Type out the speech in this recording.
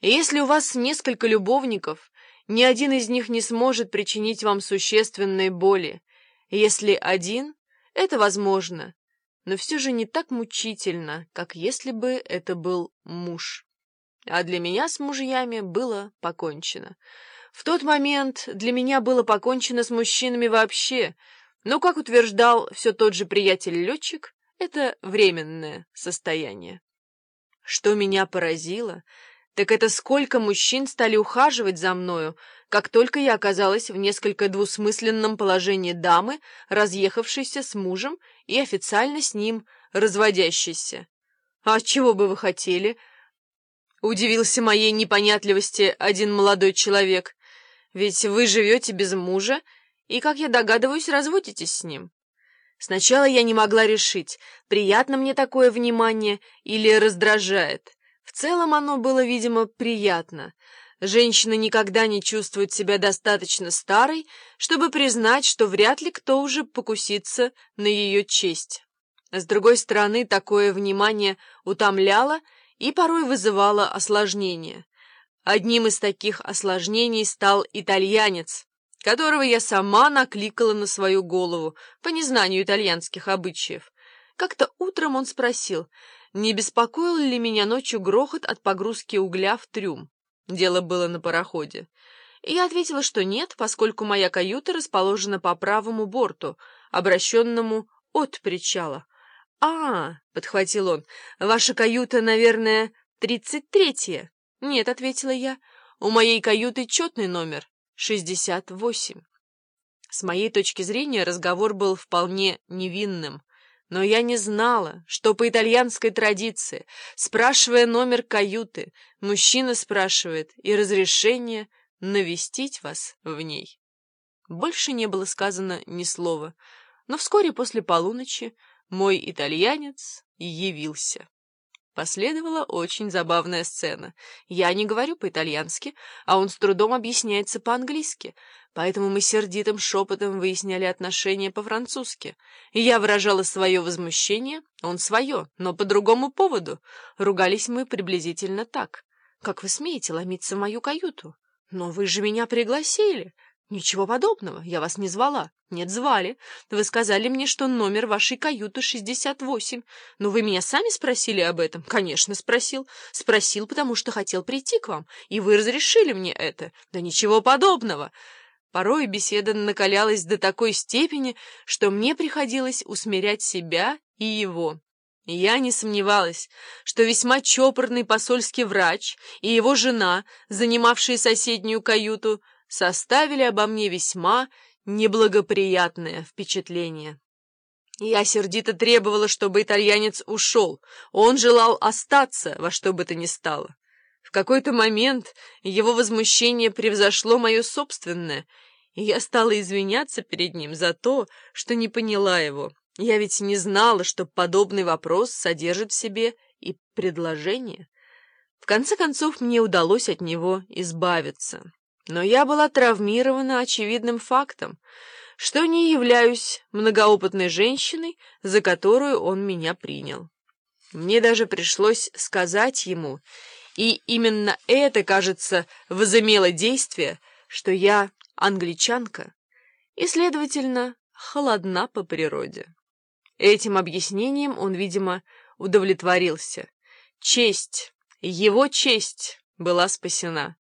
Если у вас несколько любовников, ни один из них не сможет причинить вам существенной боли. Если один, это возможно, но все же не так мучительно, как если бы это был муж. А для меня с мужьями было покончено. В тот момент для меня было покончено с мужчинами вообще, но, как утверждал все тот же приятель-летчик, это временное состояние. Что меня поразило — так это сколько мужчин стали ухаживать за мною, как только я оказалась в несколько двусмысленном положении дамы, разъехавшейся с мужем и официально с ним разводящейся. «А чего бы вы хотели?» — удивился моей непонятливости один молодой человек. «Ведь вы живете без мужа и, как я догадываюсь, разводитесь с ним». Сначала я не могла решить, приятно мне такое внимание или раздражает. В целом оно было, видимо, приятно. Женщина никогда не чувствует себя достаточно старой, чтобы признать, что вряд ли кто уже покусится на ее честь. С другой стороны, такое внимание утомляло и порой вызывало осложнения. Одним из таких осложнений стал итальянец, которого я сама накликала на свою голову по незнанию итальянских обычаев. Как-то утром он спросил — не беспокоил ли меня ночью грохот от погрузки угля в трюм. Дело было на пароходе. Я ответила, что нет, поскольку моя каюта расположена по правому борту, обращенному от причала. «А, — подхватил он, — ваша каюта, наверное, тридцать третья?» «Нет», — ответила я, — «у моей каюты четный номер, шестьдесят восемь». С моей точки зрения разговор был вполне невинным. Но я не знала, что по итальянской традиции, спрашивая номер каюты, мужчина спрашивает и разрешение навестить вас в ней. Больше не было сказано ни слова, но вскоре после полуночи мой итальянец явился. Последовала очень забавная сцена. Я не говорю по-итальянски, а он с трудом объясняется по-английски, поэтому мы сердитым шепотом выясняли отношения по-французски. Я выражала свое возмущение, он свое, но по другому поводу. Ругались мы приблизительно так. «Как вы смеете ломиться в мою каюту? Но вы же меня пригласили!» «Ничего подобного, я вас не звала». «Нет, звали. Вы сказали мне, что номер вашей каюты 68. Но вы меня сами спросили об этом?» «Конечно, спросил. Спросил, потому что хотел прийти к вам, и вы разрешили мне это». «Да ничего подобного». Порой беседа накалялась до такой степени, что мне приходилось усмирять себя и его. Я не сомневалась, что весьма чопорный посольский врач и его жена, занимавшие соседнюю каюту, составили обо мне весьма неблагоприятное впечатление. Я сердито требовала, чтобы итальянец ушел. Он желал остаться во что бы то ни стало. В какой-то момент его возмущение превзошло мое собственное, и я стала извиняться перед ним за то, что не поняла его. Я ведь не знала, что подобный вопрос содержит в себе и предложение. В конце концов, мне удалось от него избавиться. Но я была травмирована очевидным фактом, что не являюсь многоопытной женщиной, за которую он меня принял. Мне даже пришлось сказать ему, и именно это, кажется, возымело действие, что я англичанка и, следовательно, холодна по природе. Этим объяснением он, видимо, удовлетворился. Честь, его честь была спасена.